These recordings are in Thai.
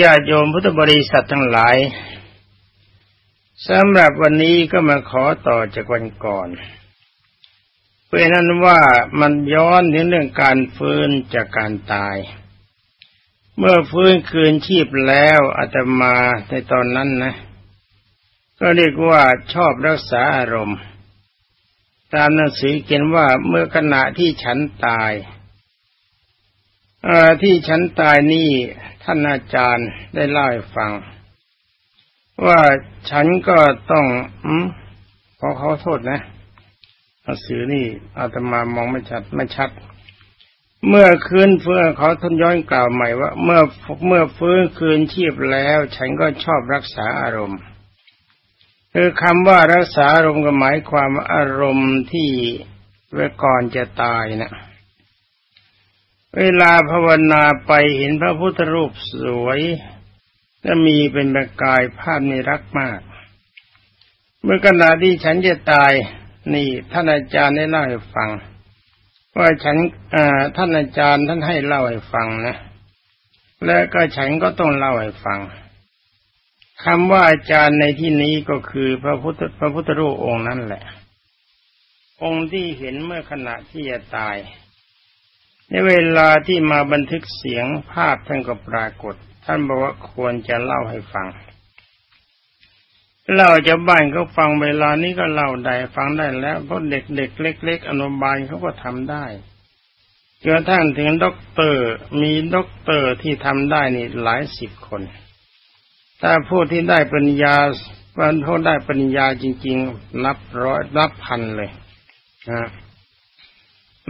ญาติโยมพุทธบริษัททั้งหลายสำหรับวันนี้ก็มาขอต่อจากวันก่อนเพราะนั้นว่ามันย้อนถึงเรื่องการฟื้นจากการตาย เมื่อฟื้นคืนชีพแล้วอาตมาในตอนนั้นนะ ก็เรียกว่าชอบรักษาอารมณ์ ตามหนังสือเขียนว่าเมื่อขณะที่ฉันตาย ที่ฉันตายนี่ท่านอาจารย์ได้เล่าให้ฟัง ว่าฉันก็ต้องอืขอเขาโทษนะหนังสือนี่อาตมามองไม่ชัดไม่ชัด เมื่อคืนเฟื้อเขาทนย้อนกล่าวใหม่ว่า เมื่อเมื่อฟื้นคืนชีพแล้ว ฉันก็ชอบรักษาอารมณ์คือคำว่ารักษาอารมณ์ก็หมายความอารมณ์ที่เวก่อนจะตายนะ เวลาภาวนาไปเห็นพระพุทธรูปสวยและมีเป็นประกายภาพนี้รักมาก เมื่อขณะที่ฉันจะตาย นี่ท่านอาจารย์ได้เล่าให้ฟังว่าฉันท่านอาจารย์ท่านให้เล่าให้ฟังนะ และก็ฉันก็ต้องเล่าให้ฟังคำว่าอาจารย์ในที่นี้ก็คือพระพุทธพระพุทธรูปองค์นั่นแหละ องค์ที่เห็นเมื่อขณะที่จะตาย ในเวลาที่มาบันทึกเสียงภาพท่านก็ปรากฏ ท่านบอกว่าควรจะเล่าให้ฟังเล่าชาวบ้านเขาฟังเวลานี้ก็เล่าได้ฟังได้แล้วเพราะเด็กๆเล็ก ๆ อนุบาลเขาก็ทำได้จนกระทั่งถึงด็อกเตอร์มีด็อกเตอร์ที่ทำได้นี่หลายสิบคนถ้าผู้ที่ได้ปัญญาวันเขาได้ปัญญาจริง ๆ นับร้อยนับพันเลยนะ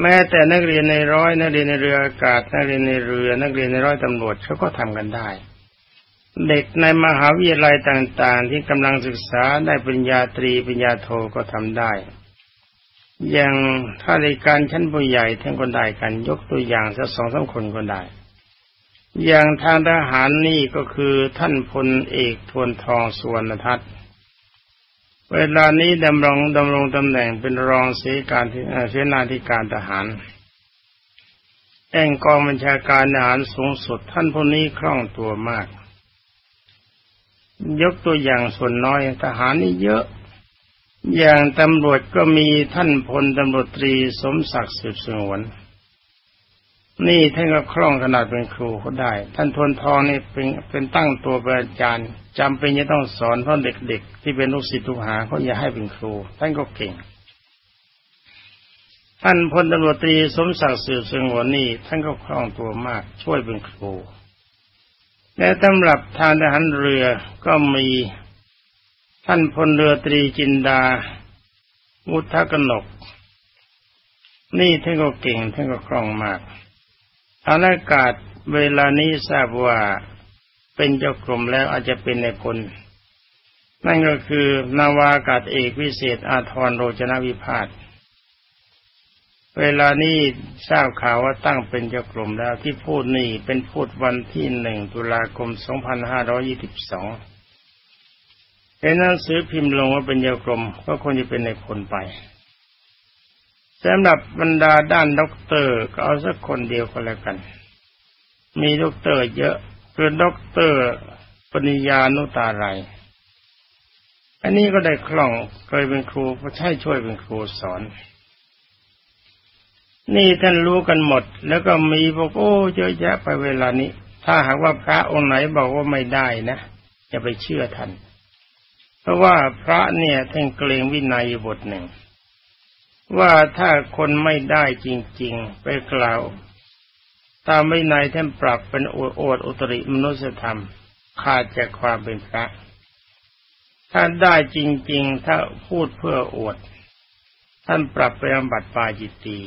แม้แต่นักเรียนในร้อยนักเรียนในเรืออากาศนักเรียนในเรือ นักเรียนในร้อยตำรวจเขาก็ทำกันได้ เด็กในมหาวิทยาลัยต่างๆ ที่กำลังศึกษาได้ปริญญาตรีปริญญาโทก็ทำได้อย่างถ้าในการชั้นผู้ใหญ่ท่านก็ได้กันยกตัวอย่างสักสองสาคนก็ได้ อย่างทางทหารนี่ก็คือท่านพลเอกทวนทองสุวรรณทัศน์ เวลานี้ดำรงดำรงตำแหน่งเป็นรองเสการเสนาธิการทหารแองกองบัญชาการทหารสูงสุดท่านพวกนี้คล่องตัวมาก ยกตัวอย่างส่วนน้อยทหารนี่เยอะ อย่างตำรวจก็มีท่านพลตำรวจตรีสมศักดิ์สืบสงวน นี่ท่านก็คล่องขนาดเป็นครูเขาได้ ท่านทวนทองนี่เป็นเป็นตั้งตัวเป็นอาจารย์จำเป็นจะต้องสอนเพราะเด็กๆ ที่เป็นลูกศิษย์ลูกหาเขาอยากให้เป็นครู ท่านก็เก่ง ท่านพลตำรวจตรีสมศักดิ์สืบสงวนนี่ท่านก็คล่องตัวมาก ช่วยเป็นครู และสำหรับทางทหารเรือก็มีท่านพลเรือตรีจินดามุทกนก นี่ท่านก็เก่งท่านก็คล่องมาก อากาศเวลานี้ทราบว่าเป็นเจ้ากรมแล้วอาจจะเป็นในพลนั่นก็คือนาวากาศเอกวิเศษอาทรโรจนวิพาทเวลานี้ทราบข่าวว่าตั้งเป็นเจ้ากรมแล้วที่พูดนี่เป็นพูดวันที่หนึ่งตุลาคมสองพันห้าร้อยี่สิบสองเห็นหนังสือพิมพ์ลงว่าเป็นเจ้ากรมก็ควรจะเป็นนายพลไป สำหรับบรรดาด้านด็อกเตอร์ก็เอาสักคนเดียวก็แล้วกัน มีด็อกเตอร์เยอะคือด็อกเตอร์ปริญญานุตาลัยอันนี้ก็ได้คล่องเคยเป็นครูก็ใช่ช่วยเป็นครูสอน นี่ท่านรู้กันหมด แล้วก็มีบอกโอ้เยอะแยะไปเวลานี้ ถ้าหากว่าพระองค์ไหนบอกว่าไม่ได้นะอย่าไปเชื่อท่านเพราะว่าพระเนี่ยท่านเกรงวินัยบทหนึ่ง ว่าถ้าคนไม่ได้จริง ๆ ไปกล่าว ตามไม่นายท่านปรับเป็นโอดอุตริมนุสธรรม ขาดจากความเป็นพระ ถ้าได้จริง ๆ ถ้าพูดเพื่ออวด ท่านปรับไปอบัติปาจิตตี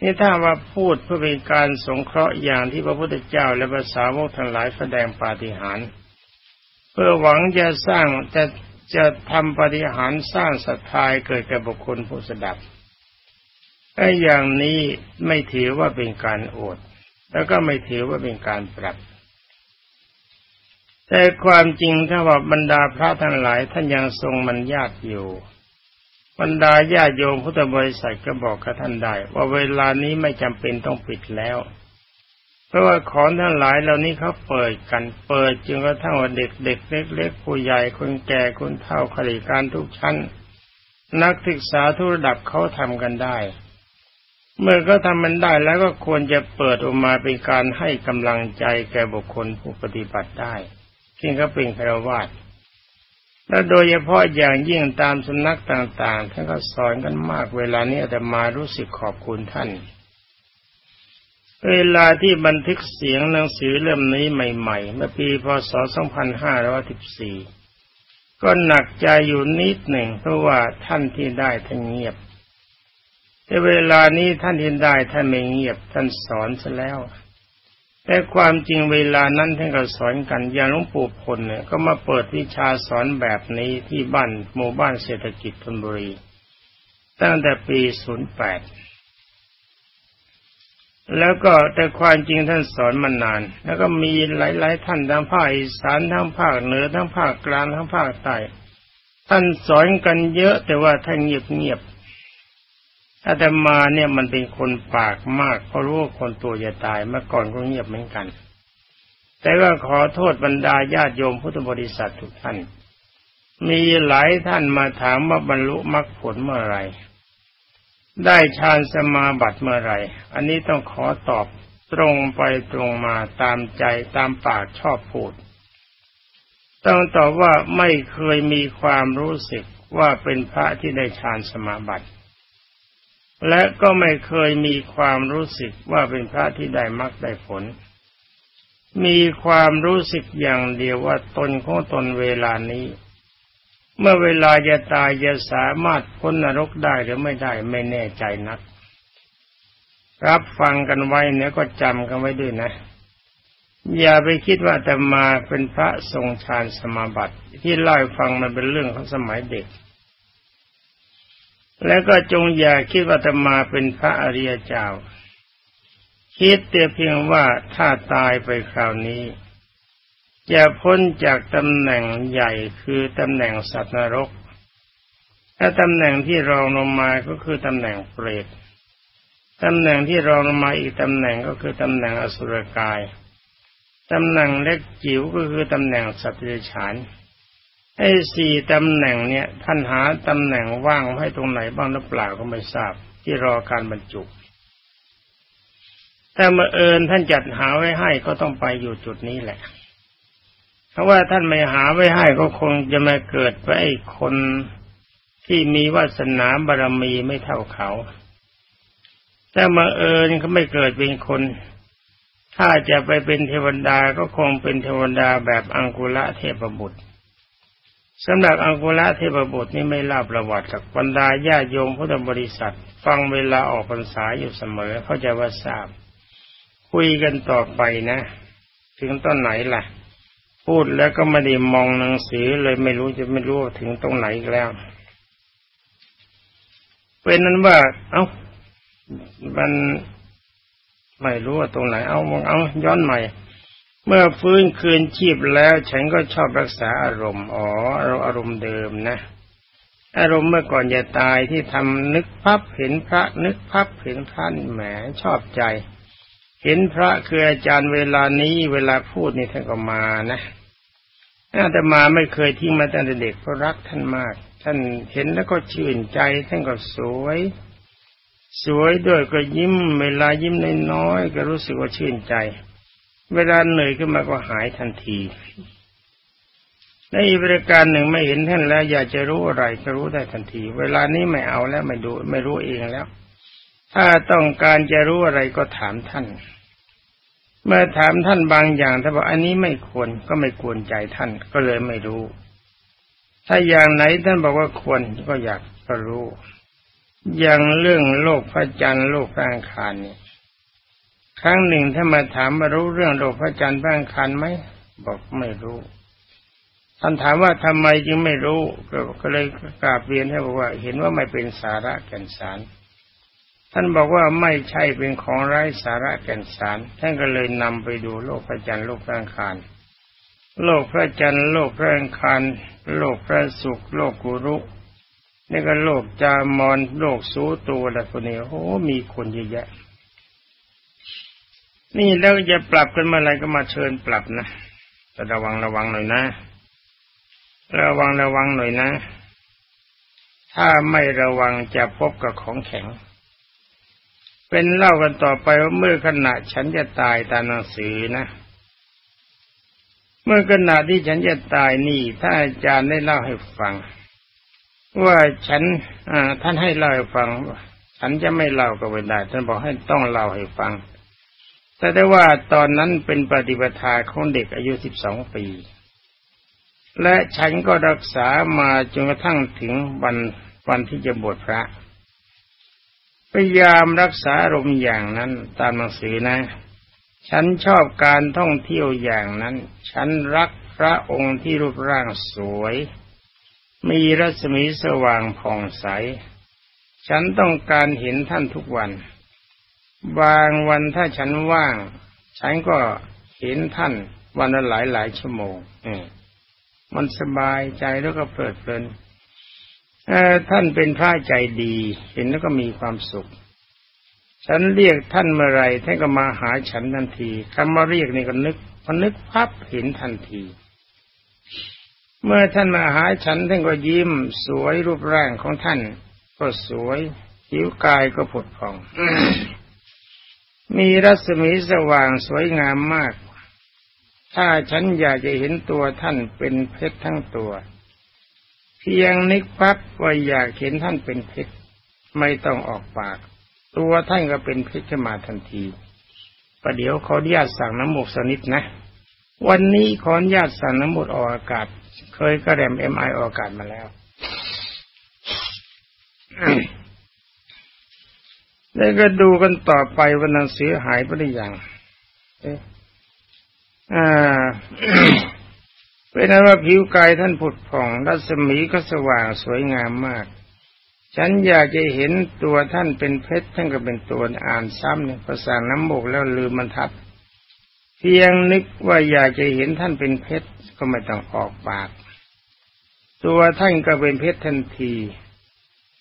นี่ถ้าว่าพูดเพื่อเป็นการสงเคราะห์อย่างที่พระพุทธเจ้าและภาษาวกทั้งหลายแสดงปาฏิหาริย์เพื่อหวังจะสร้างจะ จะทำปฏิหารสร้างศรัทธาเกิดกับบุคคลผู้สดับไอ้อย่างนี้ไม่ถือว่าเป็นการโอด แล้วก็ไม่ถือว่าเป็นการปรับ แต่ความจริงถ้าว่าบรรดาพระทั้งหลายท่านยังทรงมันญาติอยู่บรรดาญาโยมพุทธบริษัทก็บอกกับท่านได้ ว่าเวลานี้ไม่จำเป็นต้องปิดแล้ว ราะว่าของทั้งหลายเหล่านี้เขาเปิดกัน เปิดจนกระทั่งว่าเด็กเด็กเล็กๆผู้ใหญ่คนแก่คนเฒ่าขราชการทุกชั้น นักศึกษาทุกระดับเขาทำกันได้ เมื่อเขาทำมันได้แล้วก็ควรจะเปิดออกมาเป็นการให้กำลังใจแก่บุคคลผู้ปฏิบัติได้ที่เขาเป็นคารวาสและโดยเฉพาะอย่างยิ่งตามสำนักต่างๆท่านก็สอนกันมากเวลานี้แต่มารู้สึกขอบคุณท่าน เวลาที่บันทึกเสียงหนังสือเล่มนี้ใหม่ๆ เมื่อปีพศ 2514 ก็หนักใจอยู่นิดหนึ่งเพราะว่าท่านที่ได้ท่านเงียบ แต่เวลานี้ท่านที่ได้ท่านไม่เงียบ ท่านสอนซะแล้ว แต่ความจริงเวลานั้นท่านก็สอนกันอย่างหลวงปู่พลเนี่ยก็มาเปิดวิชาสอนแบบนี้ที่บ้านหมู่บ้านเศรษฐกิจธนบุรี ตั้งแต่ปี 08 แล้วก็แต่ความจริงท่านสอนมานาน แล้วก็มีหลาย ๆ ท่านทั้งภาคอีสานทั้งภาคเหนือทั้งภาคกลางทั้งภาคใต้ท่านสอนกันเยอะ แต่ว่าท่านเงียบๆอาตมาเนี่ยมันเป็นคนปากมากเพราะรู้ว่าคนตัวจะตายเมื่อก่อนก็เงียบเหมือนกัน แต่ก็ขอโทษบรรดาญาติโยมพุทธบริษัททุกท่าน มีหลายท่านมาถามว่าบรรลุมรรคผลเมื่อไร ได้ฌานสมาบัติเมื่อไรอันนี้ต้องขอตอบตรงไปตรงมาตามใจตามปากชอบพูด ต้องตอบว่าไม่เคยมีความรู้สึกว่าเป็นพระที่ได้ฌานสมาบัติ และก็ไม่เคยมีความรู้สึกว่าเป็นพระที่ได้มรรคได้ผล มีความรู้สึกอย่างเดียวว่าตนของตนเวลานี้ เมื่อเวลาจะตายจะสามารถพ้นนรกได้หรือไม่ได้ไม่แน่ใจนัก รับฟังกันไว้เนี่ยก็จำกันไว้ด้วยนะ อย่าไปคิดว่าแต่มาเป็นพระทรงฌานสมาบัติ ที่เล่าฟังมันเป็นเรื่องของสมัยเด็ก แล้วก็จงอย่าคิดว่าแต่มาเป็นพระอริยเจ้า คิดแต่เพียงว่าถ้าตายไปคราวนี้ จะพ้นจากตำแหน่งใหญ่คือตำแหน่งสัตว์นรก และตำแหน่งที่รองลงมาก็คือตำแหน่งเปรตตำแหน่งที่รองลงมาอีกตำแหน่งก็คือตำแหน่งอสุรกาย ตำแหน่งเล็กจิ๋วก็คือตำแหน่งสัตว์เดรัจฉานไอ้สี่ตำแหน่งเนี่ยท่านหาตำแหน่งว่างให้ตรงไหนบ้างหรือเปล่าก็ไม่ทราบ ที่รอการบรรจุแต่เมื่อเอิญท่านจัดหาไว้ให้ก็ต้องไปอยู่จุดนี้แหละ เพราะว่าท่านไม่หาไว้ให้ก็คงจะมาเกิดไปคนที่มีวาสนาบารมีไม่เท่าเขา แต่มาเอิญเขาไม่เกิดเป็นคน ถ้าจะไปเป็นเทวดาก็คงเป็นเทวดาแบบอังกุละเทพบุตรสำหรับอังกุละเทพบุตรนี่ไม่เล่าประวัติกับบรรดาญาโยมพุทธบริษัท ฟังเวลาออกพรรษาอยู่เสมอเขาจะว่าทราบ คุยกันต่อไปนะ ถึงต้นไหนล่ะ พูดแล้วก็ไม่ได้มองหนังสือเลยไม่รู้จะไม่รู้ถึงตรงไหนแล้ว เป็นนั้นว่า เอา้ามันไม่รู้ว่าตรงไหน เอาเอาย้อนใหม่ เมื่อฟื้นคืนชีพแล้ว ฉันก็ชอบรักษาอารมณ์อ๋อเราอารมณ์เดิมนะ อารมณ์เมื่อก่อนจะตายที่ทำนึกพับเห็นพระ นึกพับเห็นพระแหมชอบใจ เห็นพระคืออาจารย์เวลานี้เวลาพูดนี่ท่านก็มานะอาตมาไม่เคยทิ้งมาตั้งแต่เด็กเพราะรักท่านมาก ท่านเห็นแล้วก็ชื่นใจ ท่านก็สวย สวยด้วยก็ยิ้ม เวลายิ้มน้อยๆก็รู้สึกว่าชื่นใจ เวลาเหนื่อยขึ้นมาก็หายทันทีในอีกบริการหนึ่งไม่เห็นท่านแล้ว อยากจะรู้อะไรก็รู้ได้ทันที เวลานี้ไม่เอาแล้วไม่ดู ไม่รู้เองแล้ว ถ้าต้องการจะรู้อะไรก็ถามท่าน เมื่อถามท่านบางอย่างท่านบอกอันนี้ไม่ควรก็ไม่ควรใจท่านก็เลยไม่รู้ ถ้าอย่างไหนท่านบอกว่าควรก็อยากก็รู้ อย่างเรื่องโลกพระจันทร์โลกพระอังคารเนี่ยครั้งหนึ่งถ้ามาถามมารู้เรื่องโลกพระจันทร์พระอังคารไหมบอกไม่รู้ท่านถามว่าทำไมจึงไม่รู้ก็เลยกราบเรียนให้บอกว่า เห็นว่าไม่เป็นสาระแก่นสาร ท่านบอกว่าไม่ใช่เป็นของไร้สาระแก่นสาร ท่านก็เลยนำไปดูโลกพระจันทร์โลกพระอังคาร โลกพระจันทร์โลกพระอังคารโลกพระศุกร์โลกกุรุนี่ก็โลกจามอนโลกสูตัวอะไรพวกนี้โอ้มีคนเยอะแยะ นี่แล้วจะปรับกันเมื่อไรก็มาเชิญปรับนะแต่ระวังระวังหน่อยนะ ระวังระวังหน่อยนะ ถ้าไม่ระวังจะพบกับของแข็ง เป็นเล่ากันต่อไปว่าเมื่อขณะฉันจะตายตามหนังสือนะ เมื่อขณะที่ฉันจะตายนี่ถ้าอาจารย์ได้เล่าให้ฟัง ว่าฉันท่านให้เล่าให้ฟังฉันจะไม่เล่าก็ไม่ได้ท่านบอกให้ต้องเล่าให้ฟัง แต่ได้ว่าตอนนั้นเป็นปฏิปทาของเด็กอายุสิบสองปี และฉันก็รักษามาจนกระทั่งถึงวันวันที่จะบวชพระ พยายามรักษาอารมณ์อย่างนั้นตามหนังสือนะ ฉันชอบการท่องเที่ยวอย่างนั้น ฉันรักพระองค์ที่รูปร่างสวย มีรัศมีสว่างผ่องใส ฉันต้องการเห็นท่านทุกวัน บางวันถ้าฉันว่าง ฉันก็เห็นท่านวันละหลายหลายชั่วโมง มันสบายใจแล้วก็เพลิดเพลิน ท่านเป็นพระใจดี เห็นแล้วก็มีความสุข ฉันเรียกท่านเมื่อไรท่านก็มาหาฉันทันทีคำว่าเรียกนี่ก็นึกพอนึกพับเห็นทันที เมื่อท่านมาหาฉันท่านก็ยิ้ม สวยรูปร่างของท่าน ก็สวยผิวกายก็ผุดผ่อง มีรัศมีสว่างสวยงามมาก ถ้าฉันอยากจะเห็นตัวท่านเป็นเพชรทั้งตัว พียงนึกปั๊บว่าอยากเห็นท่านเป็นเพชรไม่ต้องออกปาก ตัวท่านก็เป็นเพชรขึ้นมาทันทีประเดี๋ยวขออนุญาตสั่งน้ำมูกสนิดนะ วันนี้ขออนุญาตสั่งน้ำมูกออกอากาศ เคยกระแรมเอ็มไอออกอากาศมาแล้วแล้วก็ดูกันต่อไปวันนังสือหายไปหรือยังเอ๊ะอ่า เป็นนั้นว่าผิวกายท่านผุดผ่องรัศมีก็สว่างสวยงามมาก ฉันอยากจะเห็นตัวท่านเป็นเพชรท่านก็เป็นตัวอ่านซ้ำเนี่ยภาษาน้ำมูกแล้วลืมมันทับ เพียงนึกว่าอยากจะเห็นท่านเป็นเพชรก็ไม่ต้องออกปาก ตัวท่านก็เป็นเพชรทันที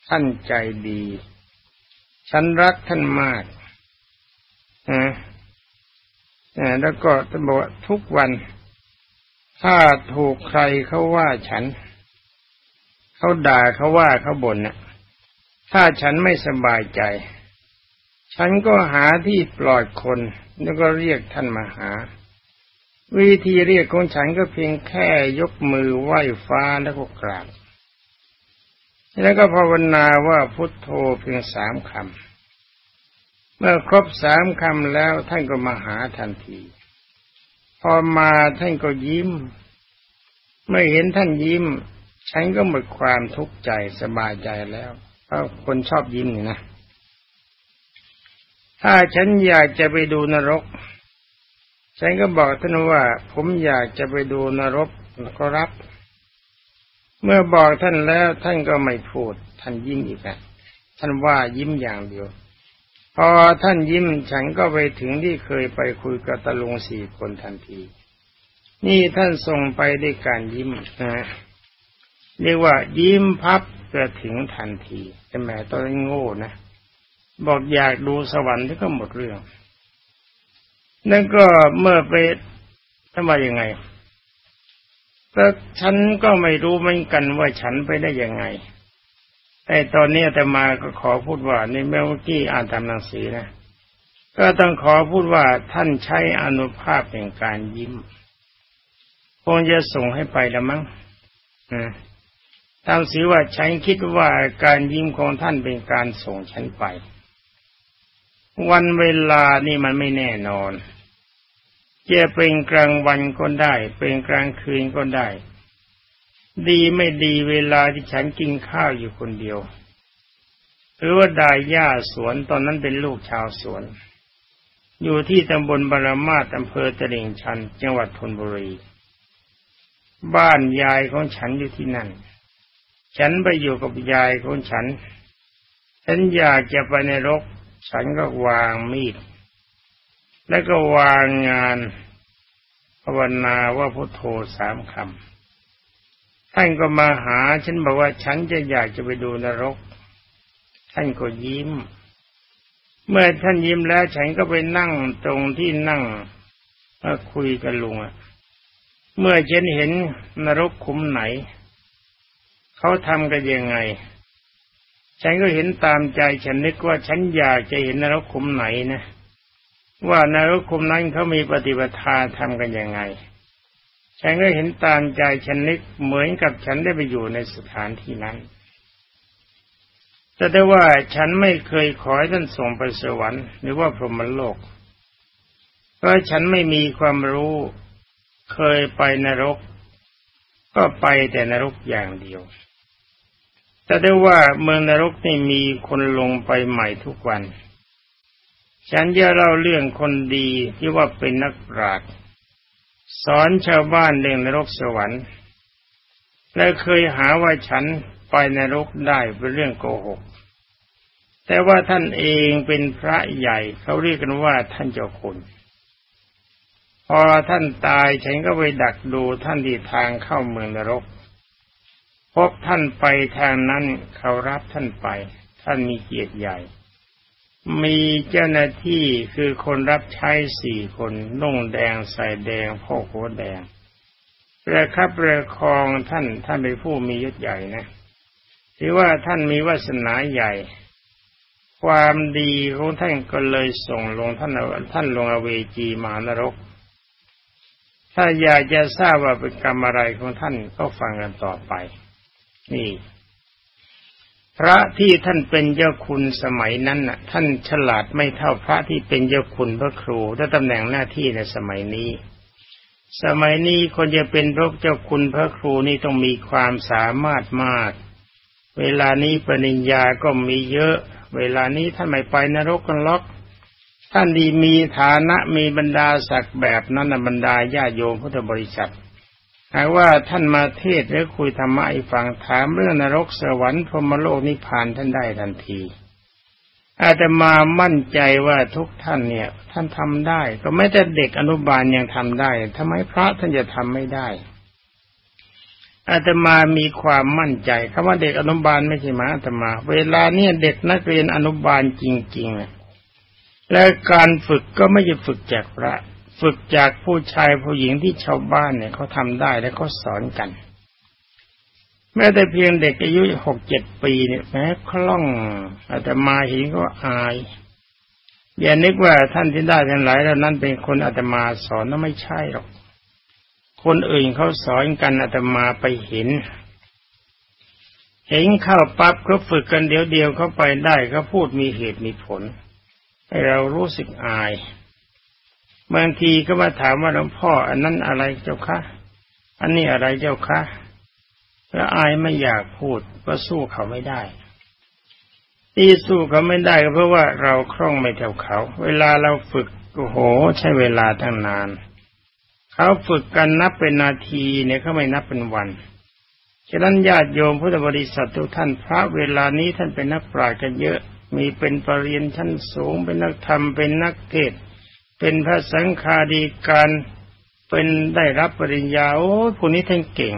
ท่านใจดี ฉันรักท่านมากนะแล้วก็จะบอกทุกวัน ถ้าถูกใครเขาว่าฉัน เขาด่าเขาว่าเขาบ่นน่ะ ถ้าฉันไม่สบายใจ ฉันก็หาที่ปลอดคนแล้วก็เรียกท่านมาหา วิธีเรียกของฉันก็เพียงแค่ยกมือไหว้ฟ้าแล้วก็กราบแล้วก็ภาวนาว่าพุทโธเพียงสามคำ เมื่อครบสามคำแล้วท่านก็มาหาทันที อมาท่านก็ยิ้ม เมื่อเห็นท่านยิ้ม ฉันก็หมดความทุกข์ใจสบายใจแล้วเพราะคนชอบยิ้มนี่นะ ถ้าฉันอยากจะไปดูนรก ฉันก็บอกท่านว่า ผมอยากจะไปดูนรกก็รับ เมื่อบอกท่านแล้วท่านก็ไม่พูด ท่านยิ้มอีกแล้วท่านว่ายิ้มอย่างเดียว พอท่านยิ้มฉันก็ไปถึงที่เคยไปคุยกับตะลุงสี่คนทันที นี่ท่านส่งไปด้วยการยิ้มนะเรียกว่ายิ้มพับก็ถึงทันทีแต่แม่ตอนนี้โง่นะ บอกอยากดูสวรรค์ที่ก็หมดเรื่อง นั่นก็เมื่อไปทำไมยังไงแต่ฉันก็ไม่รู้เหมือนกันว่าฉันไปได้ยังไง แต่ตอนนี้แต่มาก็ขอพูดว่าในเมื่อกี้อ่านตามหนังสือนะ ก็ต้องขอพูดว่าท่านใช้อนุภาพแห่งการยิ้มคงจะส่งให้ไปแล้วมั้งตามสีว่าฉันคิดว่าการยิ้มของท่านเป็นการส่งฉันไป วันเวลานี่มันไม่แน่นอนจะเป็นกลางวันก็ได้ เป็นกลางคืนก็ได้ ดีไม่ดีเวลาที่ฉันกินข้าวอยู่คนเดียว หรือว่าดายหญ้าสวนตอนนั้นเป็นลูกชาวสวน อยู่ที่ตำบลบารมาตอำเภอตลิ่งชัน จังหวัดธนบุรี บ้านยายของฉันอยู่ที่นั่น ฉันไปอยู่กับยายของฉัน ฉันอยากจะไปในรก ฉันก็วางมีด แล้วก็วางงานภาวนาว่าพุทโธสามคำ ท่านก็มาหา ฉันบอกว่าฉันจะอยากจะไปดูนรก ท่านก็ยิ้ม เมื่อท่านยิ้มแล้ว ฉันก็ไปนั่งตรงที่นั่งมาคุยกับลุงอะเมื่อฉันเห็นนรกขุมไหน เขาทำกันยังไง ฉันก็เห็นตามใจฉันนึกว่าฉันอยากจะเห็นนรกขุมไหนนะ ว่านรกขุมนั้นเขามีปฏิปทาทำกันยังไง ฉันก็เห็นตามใจฉันนึกเหมือนกับฉันได้ไปอยู่ในสถานที่นั้นแต่ได้ว่าฉันไม่เคยขอให้ท่านส่งไปสวรรค์หรือว่าพรหมโลก เพราะฉันไม่มีความรู้ เคยไปนรก ก็ไปแต่นรกอย่างเดียว แต่ได้ว่าเมืองนรกนี่มีคนลงไปใหม่ทุกวัน ฉันจะเล่าเรื่องคนดีที่ว่าเป็นนักปราชญ์ สอนชาวบ้านเรื่องนรกสวรรค์ และเคยหาว่าฉันไปนรกได้เป็นเรื่องโกหก แต่ว่าท่านเองเป็นพระใหญ่เขาเรียกกันว่าท่านเจ้าคุณ พอท่านตายฉันก็ไปดักดูท่านที่ทางเข้าเมืองนรก พบท่านไปทางนั้นเขารับท่านไป ท่านมีเกียรติใหญ่ มีเจ้าหน้าที่คือคนรับใช้สี่คนนุ่งแดงใส่แดงพ่อโคแดงประคับประคองท่านท่านเป็นผู้มียศใหญ่นะถือว่าท่านมีวาสนาใหญ่ ความดีของท่านก็เลยส่งลงท่านท่านลงอเวจีมานรก ถ้าอยากจะทราบว่าเป็นกรรมอะไรของท่านก็ฟังกันต่อไป นี่ พระที่ท่านเป็นเจ้าคุณสมัยนั้นน่ะ ท่านฉลาดไม่เท่าพระที่เป็นเจ้าคุณพระครูและตำแหน่งหน้าที่ในสมัยนี้ สมัยนี้คนจะเป็นพระเจ้าคุณพระครูนี่ต้องมีความสามารถมาก เวลานี้ปริญญาก็มีเยอะ เวลานี้ท่านไม่ไปนรกกันล็อก ท่านดีมีฐานะมีบรรดาศักดิ์แบบนั้นบรรดาญาโยมพุทธบริษัท หากว่าท่านมาเทศหรือคุยธรรมะให้ฟังถามเรื่องนรกสวรรค์พรหมโลกนิพพานท่านได้ทันที อาจจะมามั่นใจว่าทุกท่านเนี่ย ท่านทำได้ ก็ไม่แต่เด็กอนุบาลยังทำได้ทำไมพระท่านจะทำไม่ได้ อาตมามีความมั่นใจคำว่าเด็กอนุบาลไม่ใช่หมาอาตมา เวลาเนี่ยเด็กนักเรียนอนุบาลจริงๆและการฝึกก็ไม่ใช่ฝึกจากพระ ฝึกจากผู้ชายผู้หญิงที่ชาวบ้านเนี่ยเขาทำได้และเขาสอนกัน แม้แต่เพียงเด็กอายุหกเจ็ดปีเนี่ยแม้คล่องอาตมาเห็นก็อาย อย่านึกว่าท่านที่ได้ทั้งหลายแล้วนั้นเป็นคนอาตมาสอนนั่นไม่ใช่หรอก คนอื่นเขาสอนกันอาตมาไปเห็นเห็นเข้าปั๊บเขาฝึกกันเดี๋ยวเดียวเขาไปได้เขาพูดมีเหตุมีผล ให้เรารู้สึกอาย บางทีก็มาถามว่าหลวงพ่อ อันนั้นอะไรเจ้าคะอันนี้อะไรเจ้าคะแล้วอายไม่อยากพูดก็สู้เขาไม่ได้ที่สู้เขาไม่ได้ก็เพราะว่าเราคล่องไม่เท่าเขา เวลาเราฝึกโอ้โห ใช้เวลาตั้งนาน เขาฝึกกันนับเป็นนาทีเนี่ยเขาไม่นับเป็นวันฉะนั้นญาติโยมพุทธบริษัททุกท่านพระเวลานี้ท่านเป็นนักปราชญ์กันเยอะ มีเป็นปรริญญาชั้นสูงเป็นนักธรรมเป็นนักเทศ เป็นพระสังฆาดีการเป็นได้รับปริญญาโอ้ผู้นี้ท่านเก่ง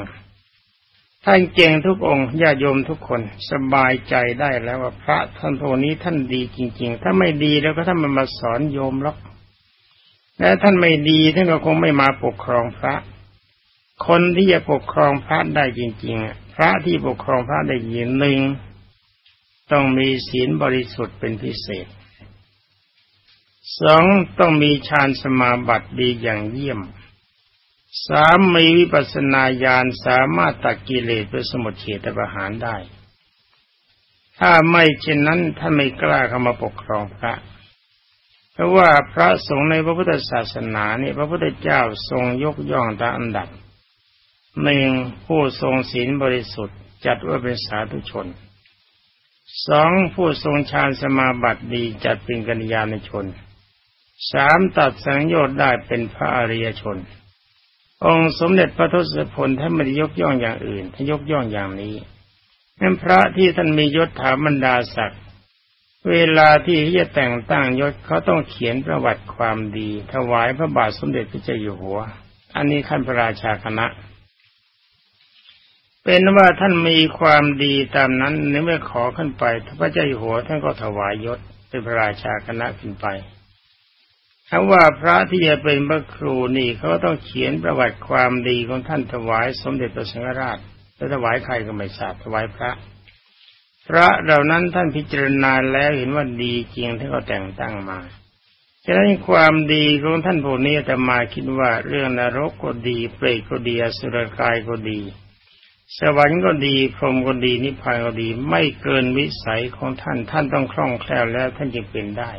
ท่านเก่งทุกองค์ญาติโยมทุกคนสบายใจได้แล้วว่าพระท่านผู้นี้ท่านดีจริง ๆ ถ้าไม่ดีแล้วก็ท่านมาสอนโยมหรอกและท่านไม่ดีท่านก็คงไม่มาปกครองพระ คนที่จะปกครองพระได้จริงๆพระที่ปกครองพระได้ยินหนึ่งต้องมีศีลบริสุทธิ์เป็นพิเศษ สองต้องมีฌานสมาบัติดีอย่างเยี่ยม สามมีวิปัสนาญาณสามารถตักกิเลสเป็นสมุทเฉตประหารได้ ถ้าไม่เช่นนั้นท่านไม่กล้าเข้ามาปกครองพระ เพราะว่าพระสงฆ์ในพระพุทธศาสนาเนี่ยพระพุทธเจ้าทรงยกย่องตามอันดับหนึ่งผู้ทรงศีลบริสุทธิ์ จัดว่าเป็นสาธุชนสองผู้ทรงฌานสมาบัติดีจัดเป็นกัญญาณชน สามตัดสังโยชน์ได้เป็นพระอริยชน องค์สมเด็จพระทศพลท่านไม่ได้ยกย่องอย่างอื่นท่านยกย่องอย่างนี้นั่นพระที่ท่านมียศถาบรรดาศักดิ์เวลาที่จะแต่งตั้งยศเขาต้องเขียนประวัติความดี ถวายพระบาทสมเด็จพระเจ้าอยู่หัว อันนี้ขั้นพระราชาคณะ เป็นว่าท่านมีความดีตามนั้นในเมื่อขอขึ้นไปพระเจ้าอยู่หัวท่านก็ถวายยศเป็นพระราชาคณะขึ้นไป คำว่าพระที่จะเป็นพระครูนี่เขาต้องเขียนประวัติความดีของท่านถวายสมเด็จพระสังฆราชจะถวายใครก็ไม่ทราบถวายพระ พระเหล่านั้นท่านพิจารณาแล้วเห็นว่าดีจริงที่เขาแต่งตั้งมาฉะนั้นความดีของท่านพวกนี้แต่มาคิดว่าเรื่องนรกก็ดีเปรตก็ดีสุรกายก็ดี สวรรค์ก็ดีพรหมก็ดีนิพพานก็ดี ไม่เกินวิสัยของท่านท่านต้องคล่องแคล่วแล้วท่านจึงเป็นได้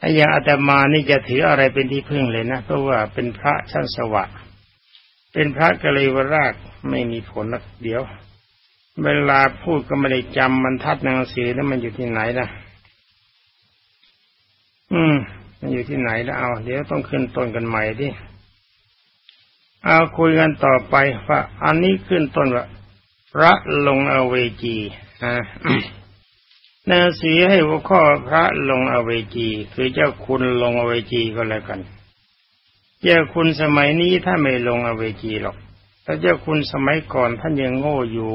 ถ้าอย่างอาตมานี่จะถืออะไรเป็นที่พึ่งเลยนะเพราะว่าเป็นพระชั้นสวะเป็นพระกะเลวราชไม่มีผลนักเดียว เวลาพูดก็ไม่ได้จำมันทัดหนังสือแล้วมันอยู่ที่ไหนนะอืม มันอยู่ที่ไหนแล้วเอาเดี๋ยวต้องขึ้นต้นกันใหม่ดิเอาคุยกันต่อไปว่าอันนี้ขึ้นต้นว่าพระลงอเวจีอ่า นังสือให้หัวข้อพระลงอเวจีคือเจ้าคุณลงอเวจีก็แล้วกัน เจ้าคุณสมัยนี้ถ้าไม่ลงอเวจีหรอกแต่เจ้าคุณสมัยก่อนท่านยังโง่อยู่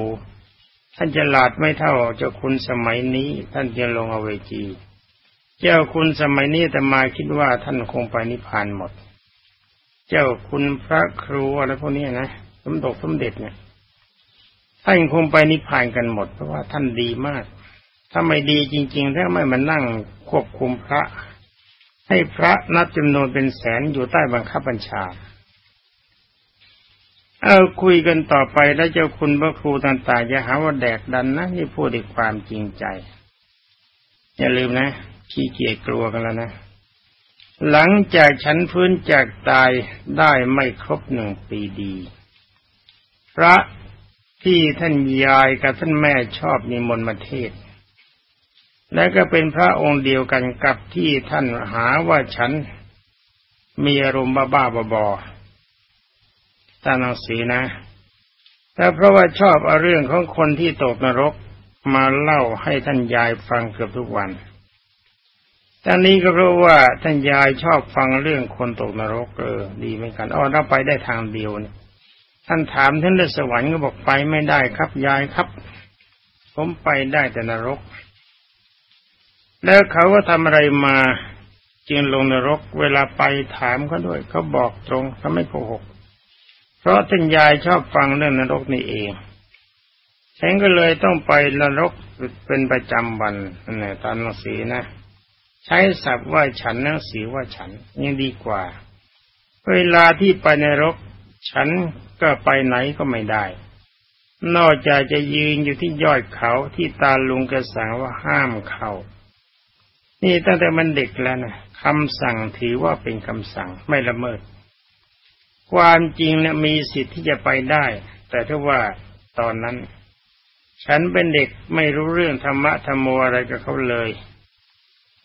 ท่านจะหลาดไม่เท่าเจ้าคุณสมัยนี้ ท่านจะลงอเวจี เจ้าคุณสมัยนี้แต่มาคิดว่าท่านคงไปนิพพานหมด เจ้าคุณพระครูอะไรพวกนี้นะสมดกสมเด็จเนี่ยท่านคงไปนิพพานกันหมดเพราะว่าท่านดีมาก ถ้าไม่ดีจริงๆ ถ้าไม่มานั่งควบคุมพระ ให้พระนับจำนวนเป็นแสนอยู่ใต้บังคับบัญชา เอาคุยกันต่อไปแล้วเจ้าคุณพระครูต่างๆจะหาว่าแดกดันนะที่พูดด้วยความจริงใจ อย่าลืมนะขี้เกียจกลัวกันแล้วนะ หลังจากฉันพื้นจากตายได้ไม่ครบหนึ่งปีดี พระที่ท่านยายกับท่านแม่ชอบนิมนต์มาเทศ และก็เป็นพระองค์เดียวกันกับที่ท่านหาว่าฉันมีอารมณ์บ้าๆบอๆตาหนังสือนะ แต่เพราะว่าชอบเอาเรื่องของคนที่ตกนรกมาเล่าให้ท่านยายฟังเกือบทุกวันทั้งนี้ก็เพราะว่าท่านยายชอบฟังเรื่องคนตกนรกเออดีเหมือนกันอ๋อเราไปได้ทางเดียวเนี่ยท่านถามท่านเรื่องสวรรค์ก็บอกไปไม่ได้ครับยายครับ ผมไปได้แต่นรก แล้วเขาก็ทำอะไรมาจึงลงนรก เวลาไปถามเขาด้วย เขาบอกตรงเขาไม่โกหก เพราะท่านยายชอบฟังเรื่องนรกนี่เองฉันก็เลยต้องไปนรกเป็นประจำวันนั่นแหละตามหนังสือนะ ใช้ศัพท์ว่าฉันหนังสือว่าฉันยังดีกว่า เวลาที่ไปในรก ฉันก็ไปไหนก็ไม่ได้ นอกจากจะยืนอยู่ที่ยอดเขาที่ตาลุงกระสังว่าห้ามเขา นี่ตั้งแต่มันเด็กแล้วนะคำสั่งถือว่าเป็นคำสั่งไม่ละเมิด ความจริงเนี่ยมีสิทธิ์ที่จะไปได้ แต่ถ้าว่าตอนนั้น ฉันเป็นเด็กไม่รู้เรื่องธรรมะธรรมโมอะไรกับเขาเลย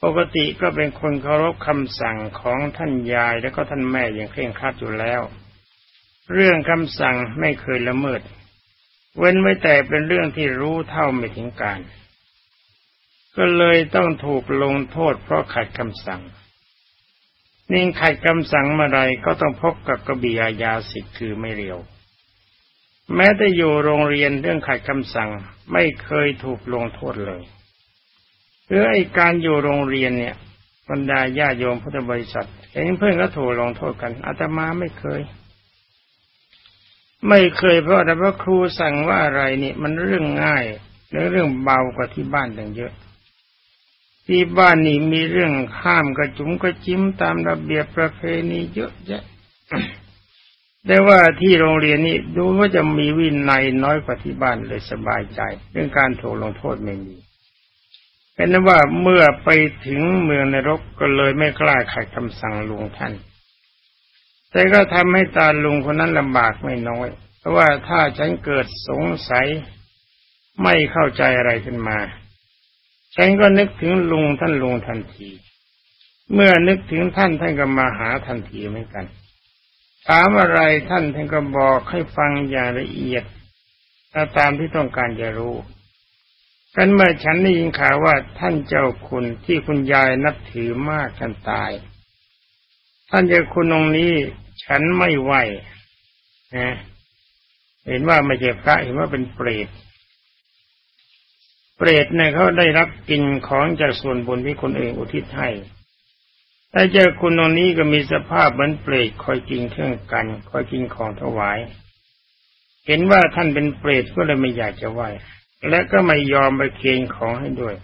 ปกติก็เป็นคนเคารพคำสั่งของท่านยายและก็ท่านแม่อย่างเคร่งครัดอยู่แล้ว เรื่องคำสั่งไม่เคยละเมิด เว้นไว้แต่เป็นเรื่องที่รู้เท่าไม่ถึงการ ก็เลยต้องถูกลงโทษเพราะขัดคำสั่ง นิ่งขัดคำสั่งเมื่อไรก็ต้องพบกับกบีอาญาสิทธิ์คือไม่เร็ว แม้แต่อยู่โรงเรียนเรื่องขัดคำสั่งไม่เคยถูกลงโทษเลยหรือไอการอยู่โรงเรียนเนี่ยบรรดาญาโยมพุทธบริษัทเห็นเพื่อนก็ถูกลงโทษกันอาตมาไม่เคย ไม่เคยเพราะแต่ว่าครูสั่งว่าอะไรนี่มันเรื่องง่ายและเรื่องเบากว่าที่บ้านต่างเยอะ ที่บ้านนี่มีเรื่องห้ามกระจุมกระจิ้มตามระเบียบประเพณีเยอะแยะแต่ว่าที่โรงเรียนนี่ดูว่าจะมีวินัยน้อยกว่าที่บ้านเลยสบายใจ เรื่องการถูกลงโทษไม่มีเป็นนั้นว่าเมื่อไปถึงเมืองนรกก็เลยไม่กล้าขัดคำสั่งลุงท่าน แต่ก็ทำให้ตาลุงคนนั้นลำบากไม่น้อย เพราะว่าถ้าฉันเกิดสงสัยไม่เข้าใจอะไรขึ้นมา ฉันก็นึกถึงลุงท่านลุงทันที เมื่อนึกถึงท่านท่านก็มาหาทันทีเหมือนกัน ถามอะไรท่านท่านก็บอกให้ฟังอย่างละเอียดตามที่ต้องการจะรู้กันเมื่อฉันได้ยินข่าวว่าท่านเจ้าคุณที่คุณยายนับถือมากกันตาย ท่านเจ้าคุณองค์นี้ฉันไม่ไหวนะเห็นว่าไม่ใช่พระเห็นว่าเป็นเปรต เปรตเนี่ยเขาได้รับกินของจากส่วนบุญที่คนอื่นอุทิศให้แต่เจ้าคุณตรงนี้ก็มีสภาพเหมือนเปรตคอยกินเครื่องกันคอยกินของถวาย เห็นว่าท่านเป็นเปรตก็เลยไม่อยากจะไหวและก็ไม่ยอมไปเคียงของให้ด้วย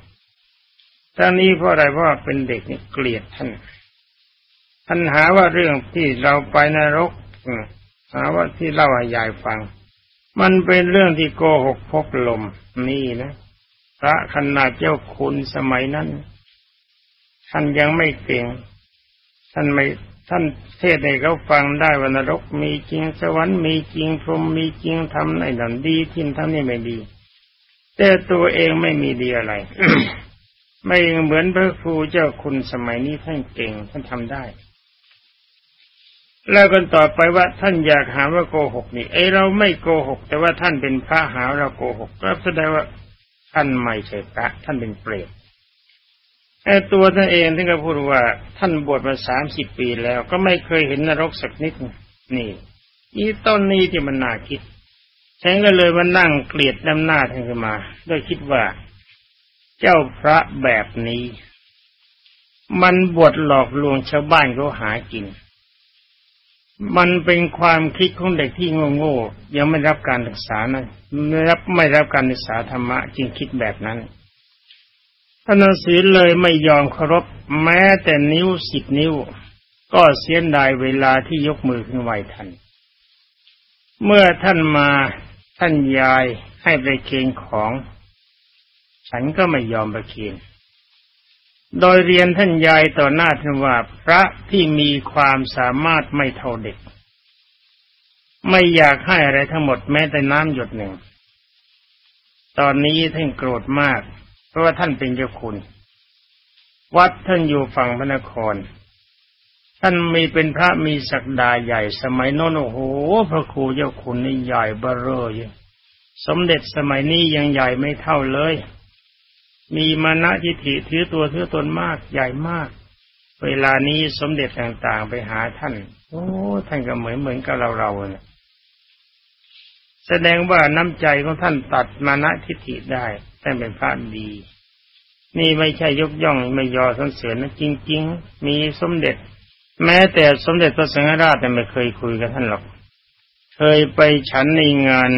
ทั้งนี้เพราะอะไรเพราะเป็นเด็กนี่เกลียดท่านท่านหาว่าเรื่องที่เราไปนรกหาว่าที่เล่าให้ยายฟัง มันเป็นเรื่องที่โกหกพกลมนี่นะ พระขนาดเจ้าคุณสมัยนั้น ท่านยังไม่เก่ง ท่านไม่ท่านเทศให้เขาฟังได้ว่านรกมีจริงสวรรค์มีจริงพรหมมีจริงทำในนั่นดีทิ่ทำนี่ไม่ดี แต่ตัวเองไม่มีดีอะไร ไม่เหมือนพระครูเจ้าคุณสมัยนี้ท่านเก่งท่านทำได้ แล้วกันต่อไปว่าท่านอยากหาว่าโกหกนี่ไอเราไม่โกหก แต่ว่าท่านเป็นพระหาเราโกหกก็แสดงว่า ท่านไม่ใช่พระท่านเป็นเปรตไอ้ตัวท่านเองท่านก็พูดว่า ท่านบวชมาสามสิบปีแล้ว ก็ไม่เคยเห็นนรกสักนิดนี่อีต้นนี้ที่มันน่าคิดฉันก็เลยมานั่งเกลียดน้ำหน้าท่านขึ้นมาโดยคิดว่า เจ้าพระแบบนี้ มันบวชหลอกลวงชาวบ้านเขาหากิน มันเป็นความคิดของเด็กที่โง่ๆยังไม่รับการศึกษานะไม่รับไม่รับการศึกษาธรรมะจึงคิดแบบนั้นท่านศีลเลยไม่ยอมเคารพแม้แต่นิ้วสิบนิ้ว ก็เสียดายเวลาที่ยกมือขึ้นไหวทัน เมื่อท่านมาท่านยายให้ไปเคียงของ ฉันก็ไม่ยอมไปเคียง โดยเรียนท่านยายต่อหน้าท่านว่าพระที่มีความสามารถไม่เท่าเด็ก ไม่อยากให้อะไรทั้งหมดแม้แต่น้ำหยดหนึ่ง ตอนนี้ท่านโกรธมาก เพราะว่าท่านเป็นเจ้าคุณ วัดท่านอยู่ฝั่งพระนคร ท่านมีเป็นพระมีศักดาใหญ่สมัยโน้นโอ้โห พระครูเจ้าคุณนี่ใหญ่เบ้อเร่อสมเด็จสมัยนี้ยังใหญ่ไม่เท่าเลย มีมานะทิฏฐิถือตัวถือตนมากใหญ่มาก เวลานี้สมเด็จต่างๆไปหาท่าน โอ้ท่านก็เหมือนเหมือนกับเราเราเนี่ยแสดงว่าน้ำใจของท่านตัดมานะทิฏฐิได้ท่านเป็นพระดี นี่ไม่ใช่ยกย่องไม่ยอสรรเสริญนะจริง ๆ มีสมเด็จ แม้แต่สมเด็จพระสังฆราชแต่ไม่เคยคุยกับท่านหรอก เคยไปฉันในงาน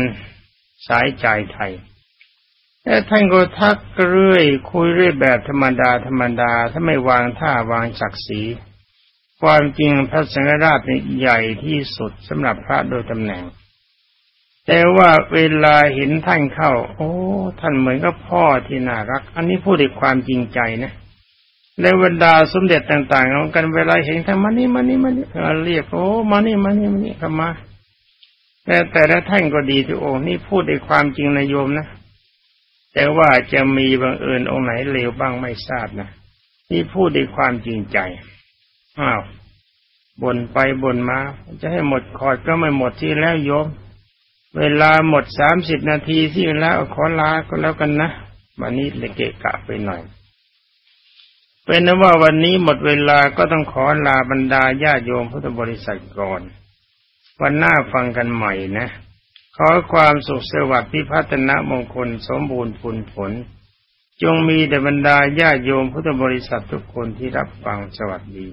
สายใจไทย แต่ท่านก็ทักเรื่อยคุยเรื่อยแบบธรรมดาธรรมดาถ้าไม่วางท่าวางศักดิ์ศรีความจริงพระสังฆราชนี่ใหญ่ที่สุดสำหรับพระโดยตำแหน่ง แต่ว่าเวลาเห็นท่านเข้า โอ้ ท่านเหมือนกับพ่อที่น่ารัก อันนี้พูดด้วยความจริงใจนะในบรรดาสมเด็จต่างๆของกันเวลาเห็นท่านมานี่มานี่มานี่เรียกโอ้มานี่มานี่มานี่เข้ามาแต่แต่ละท่านก็ดีทุกองค์นี่พูดด้วยความจริงนายโยมนะ แต่ว่าจะมีบางเอิญองค์ไหนเลวบ้างไม่ทราบนะนี่พูดด้วยความจริงใจอ้าวบ่นไปบ่นมา จะให้หมดคอดก็ไม่หมดที่แล้วโยม เวลาหมดสามสิบนาทีที่แล้วขอลาก็แล้วกันนะวันนี้เลเกะกะไปหน่อย เป็นนว่าวันนี้หมดเวลาก็ต้องขอลาบรรดาญาโยมพุทธบริษัทก่อน วันหน้าฟังกันใหม่นะ ขอความสุขสวัสดิ์พิพัฒนมงคลสมบูรณ์ผลผล จงมีแต่บรรดาญาโยมพุทธบริษัททุกคนที่รับฟังสวัสดี